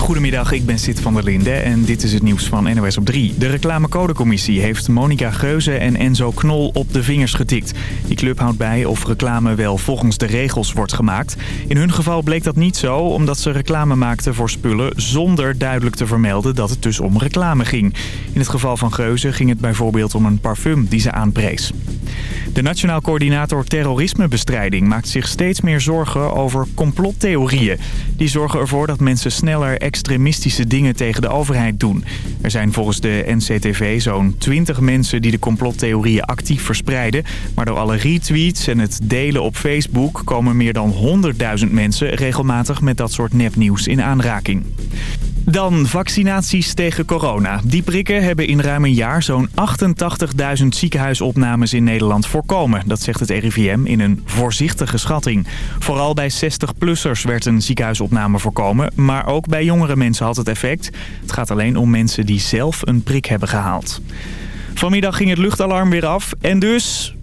Goedemiddag, ik ben Sid van der Linde en dit is het nieuws van NOS op 3. De reclamecodecommissie heeft Monica Geuze en Enzo Knol op de vingers getikt. Die club houdt bij of reclame wel volgens de regels wordt gemaakt. In hun geval bleek dat niet zo, omdat ze reclame maakten voor spullen... zonder duidelijk te vermelden dat het dus om reclame ging. In het geval van Geuze ging het bijvoorbeeld om een parfum die ze aanprees. De Nationaal Coördinator Terrorismebestrijding maakt zich steeds meer zorgen over complottheorieën. Die zorgen ervoor dat mensen sneller extremistische dingen tegen de overheid doen. Er zijn volgens de NCTV zo'n 20 mensen die de complottheorieën actief verspreiden. Maar door alle retweets en het delen op Facebook komen meer dan 100.000 mensen regelmatig met dat soort nepnieuws in aanraking. Dan vaccinaties tegen corona. Die prikken hebben in ruim een jaar zo'n 88.000 ziekenhuisopnames in Nederland voorkomen. Dat zegt het RIVM in een voorzichtige schatting. Vooral bij 60-plussers werd een ziekenhuisopname voorkomen. Maar ook bij jongere mensen had het effect. Het gaat alleen om mensen die zelf een prik hebben gehaald. Vanmiddag ging het luchtalarm weer af en dus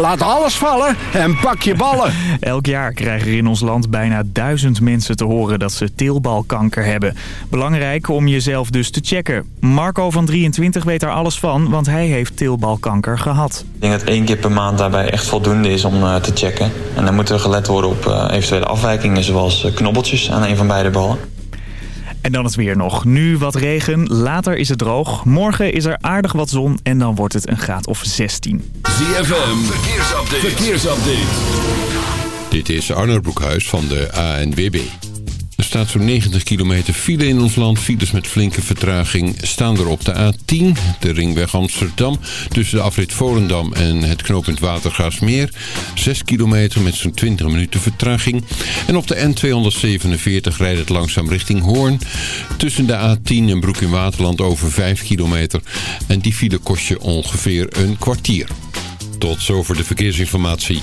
Laat alles vallen en pak je ballen. Elk jaar krijgen er in ons land bijna duizend mensen te horen dat ze teelbalkanker hebben. Belangrijk om jezelf dus te checken. Marco van 23 weet er alles van, want hij heeft teelbalkanker gehad. Ik denk dat één keer per maand daarbij echt voldoende is om uh, te checken. En dan moet er gelet worden op uh, eventuele afwijkingen zoals uh, knobbeltjes aan een van beide ballen. En dan het weer nog. Nu wat regen, later is het droog. Morgen is er aardig wat zon en dan wordt het een graad of 16. ZFM, verkeersupdate. verkeersupdate. Dit is Arnold Broekhuis van de ANWB. Staat zo'n 90 kilometer file in ons land. Files met flinke vertraging staan er op de A10, de ringweg Amsterdam... tussen de afrit Volendam en het knooppunt Watergaasmeer. 6 kilometer met zo'n 20 minuten vertraging. En op de N247 rijdt het langzaam richting Hoorn. Tussen de A10 en Broek in Waterland over 5 kilometer. En die file kost je ongeveer een kwartier. Tot zover de verkeersinformatie.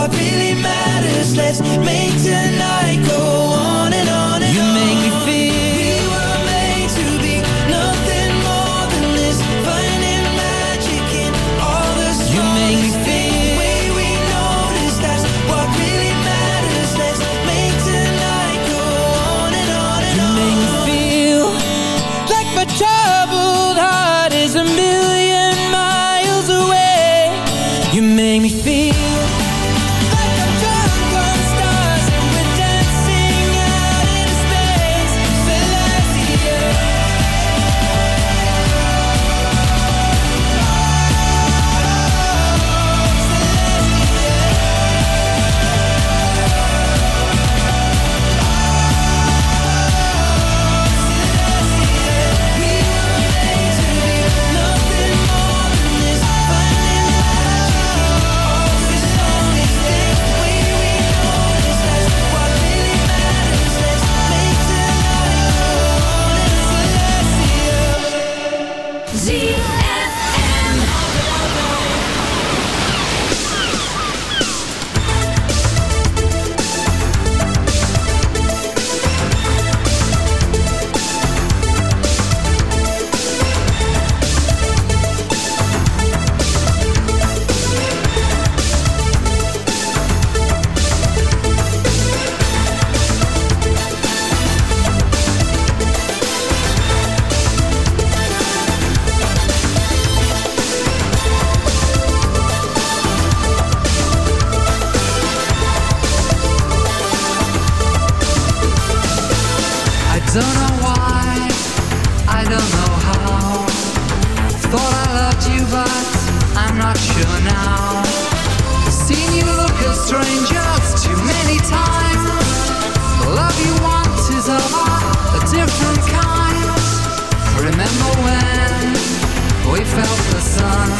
what really matters Let's make tonight go. don't know how. Thought I loved you, but I'm not sure now. Seen you look at strangers too many times. The love you want is of a different kind. Remember when we felt the sun?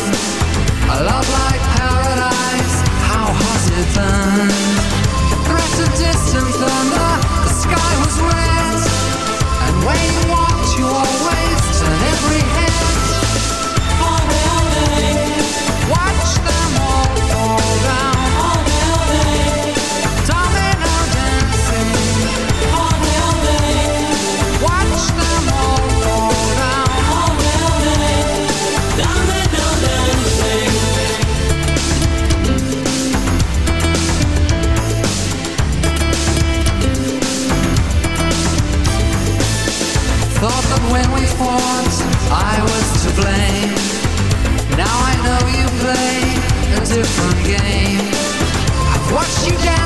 A love like paradise, how it. The threat of distant thunder, the sky was red. And when you walked your waist. And every blame. Now I know you play a different game. I've watched you down.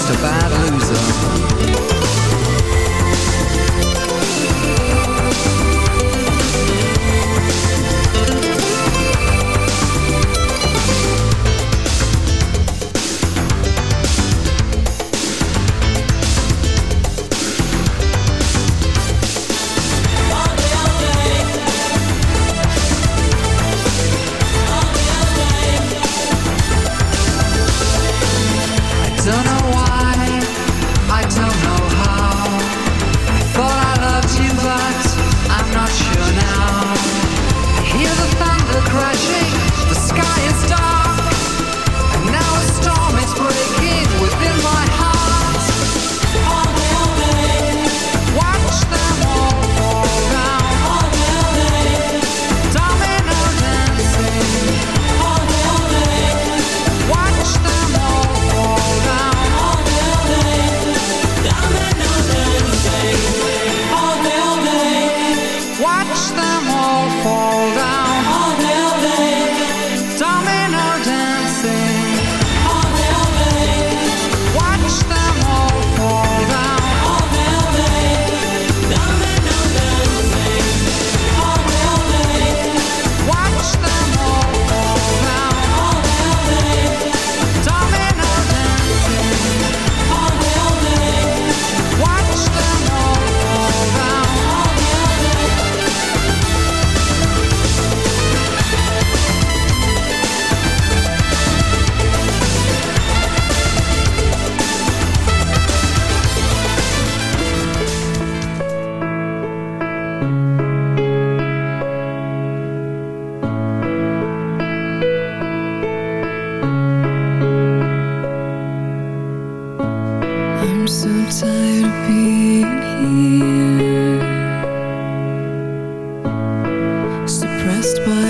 just a bad loser. Pressed by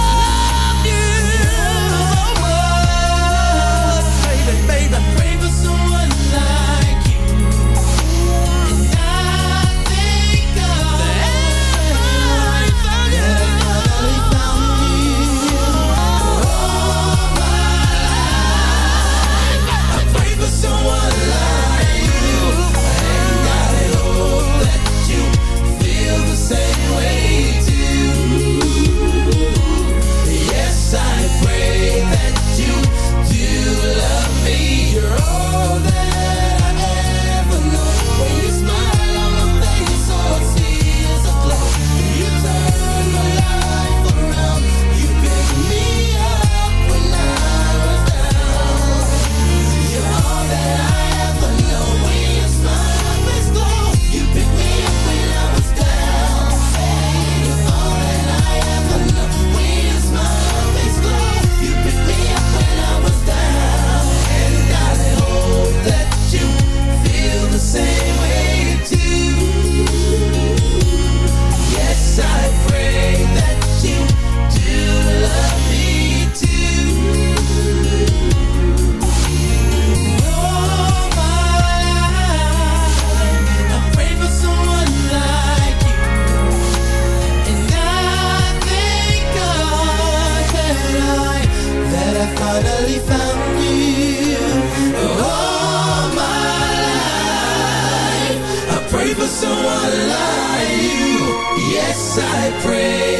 I pray.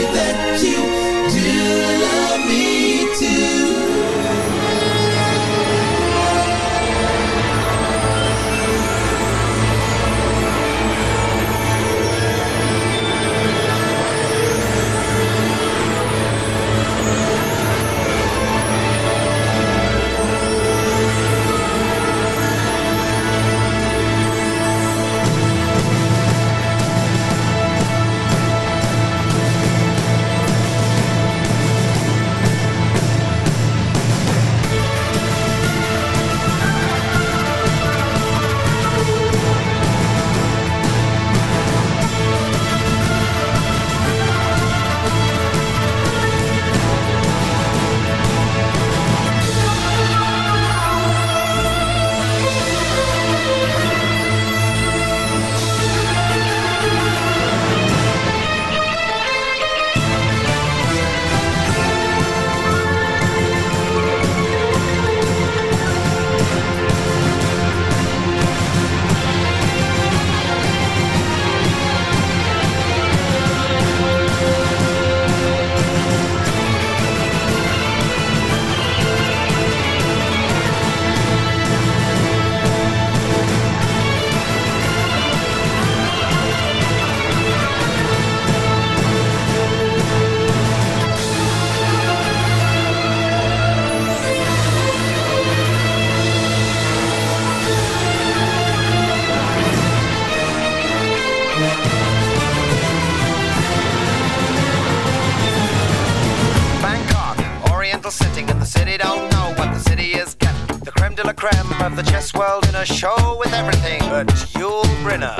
gentle sitting, in the city don't know what the city is getting. The creme de la creme of the chess world in a show with everything but Yul Brynner.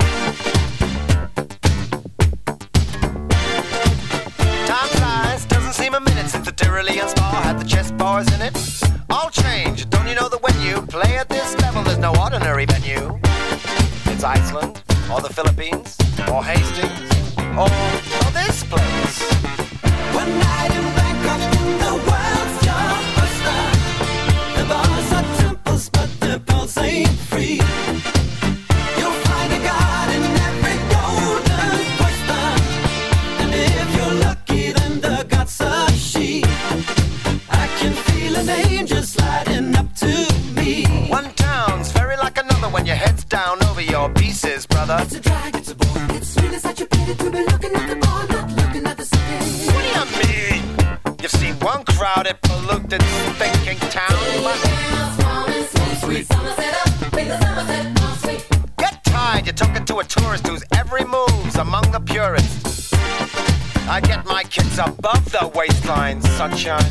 Time flies, doesn't seem a minute since the Tyrolean spa had the chess bars in it. All change, don't you know that when you play at this level, there's no ordinary venue? It's Iceland, or the Philippines, or Hastings, or, or this place. One night over your pieces, brother. It's a drag, it's a bore. It's really such a pity to be looking at the ball, not looking at the city. What do you mean? You've seen one crowded, polluted, thinking town. Get tired, you're talking to a tourist whose every move's among the purists. I get my kids above the waistline, sunshine.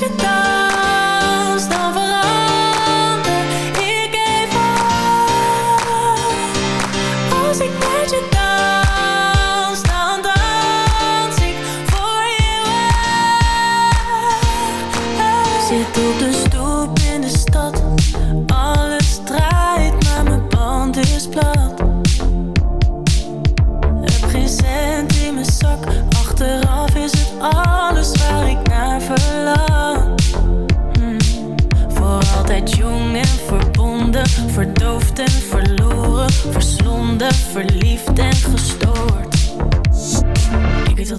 ik met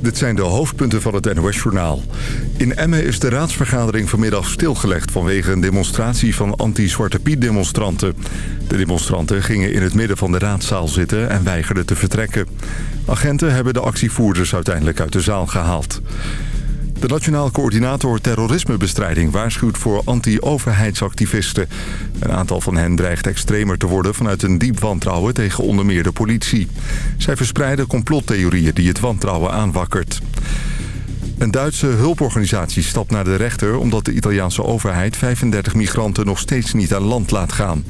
dit zijn de hoofdpunten van het NOS-journaal. In Emmen is de raadsvergadering vanmiddag stilgelegd... vanwege een demonstratie van anti-Zwarte Piet-demonstranten. De demonstranten gingen in het midden van de raadzaal zitten... en weigerden te vertrekken. Agenten hebben de actievoerders uiteindelijk uit de zaal gehaald. De Nationaal Coördinator Terrorismebestrijding waarschuwt voor anti-overheidsactivisten. Een aantal van hen dreigt extremer te worden vanuit een diep wantrouwen tegen onder meer de politie. Zij verspreiden complottheorieën die het wantrouwen aanwakkert. Een Duitse hulporganisatie stapt naar de rechter... omdat de Italiaanse overheid 35 migranten nog steeds niet aan land laat gaan.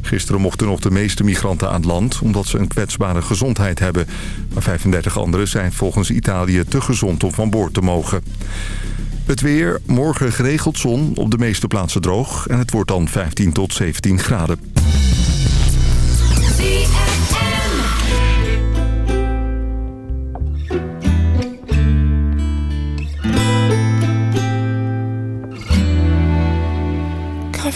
Gisteren mochten nog de meeste migranten aan land... omdat ze een kwetsbare gezondheid hebben. Maar 35 anderen zijn volgens Italië te gezond om van boord te mogen. Het weer, morgen geregeld zon, op de meeste plaatsen droog... en het wordt dan 15 tot 17 graden.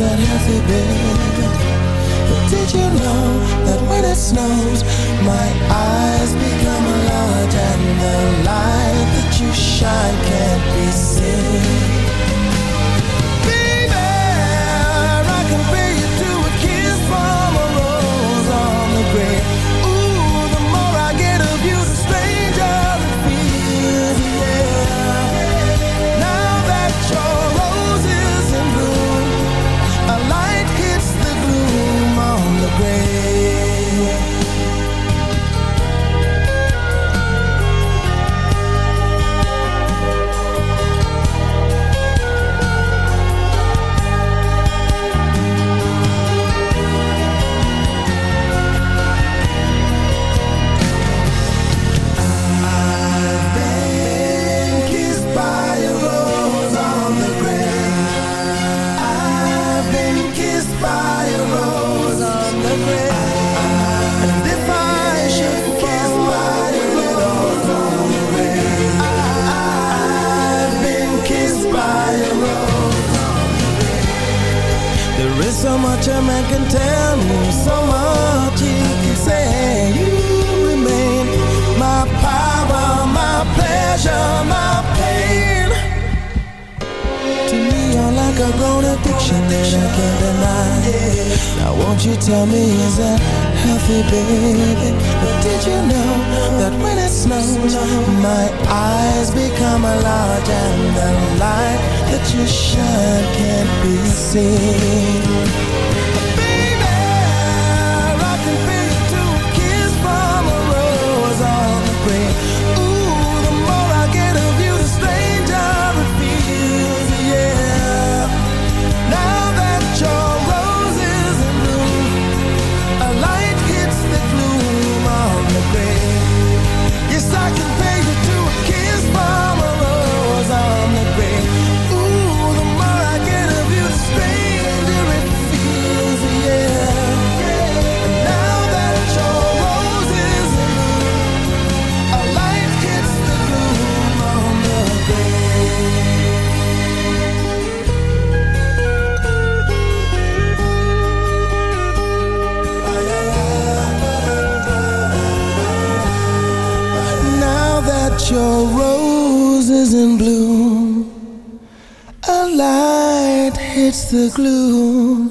that healthy bed. But did you know that when it snows, my eyes become a lot, and the light that you shine eyes become large and the light that you shine can't be seen. roses in bloom. A light hits the gloom.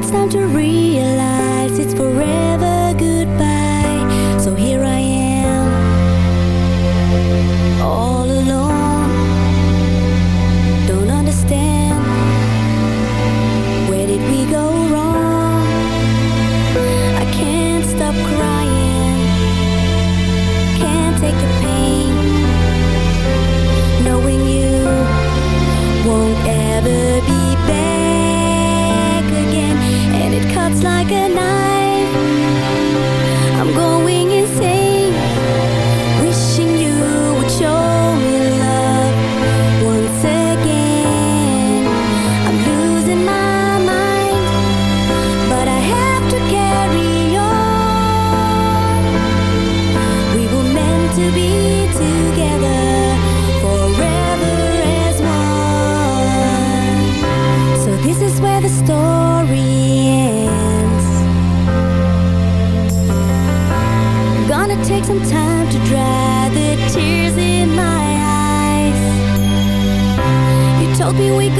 it's time to realize it's forever. You told me we could